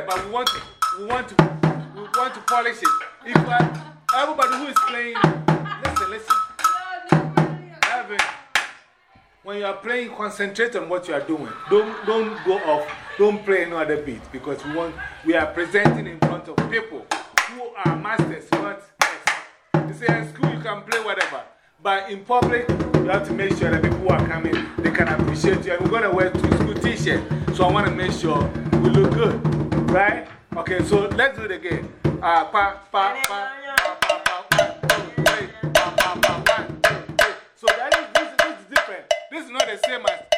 there, but we want to, we want to, we want to polish it. If I, everybody who is playing, listen, listen. When you are playing, concentrate on what you are doing. Don't, don't go off. Don't play any other beat because we, want, we are presenting in front of people who are masters, not. You say in school you can play whatever. But in public, you have to make sure that people who are coming, they can appreciate you. And we're going to wear two school t shirts. So I want to make sure we look good. Right? Okay, so let's do it again. Uh, pa, pa, pa. So that is, this, this is different. This is not the same as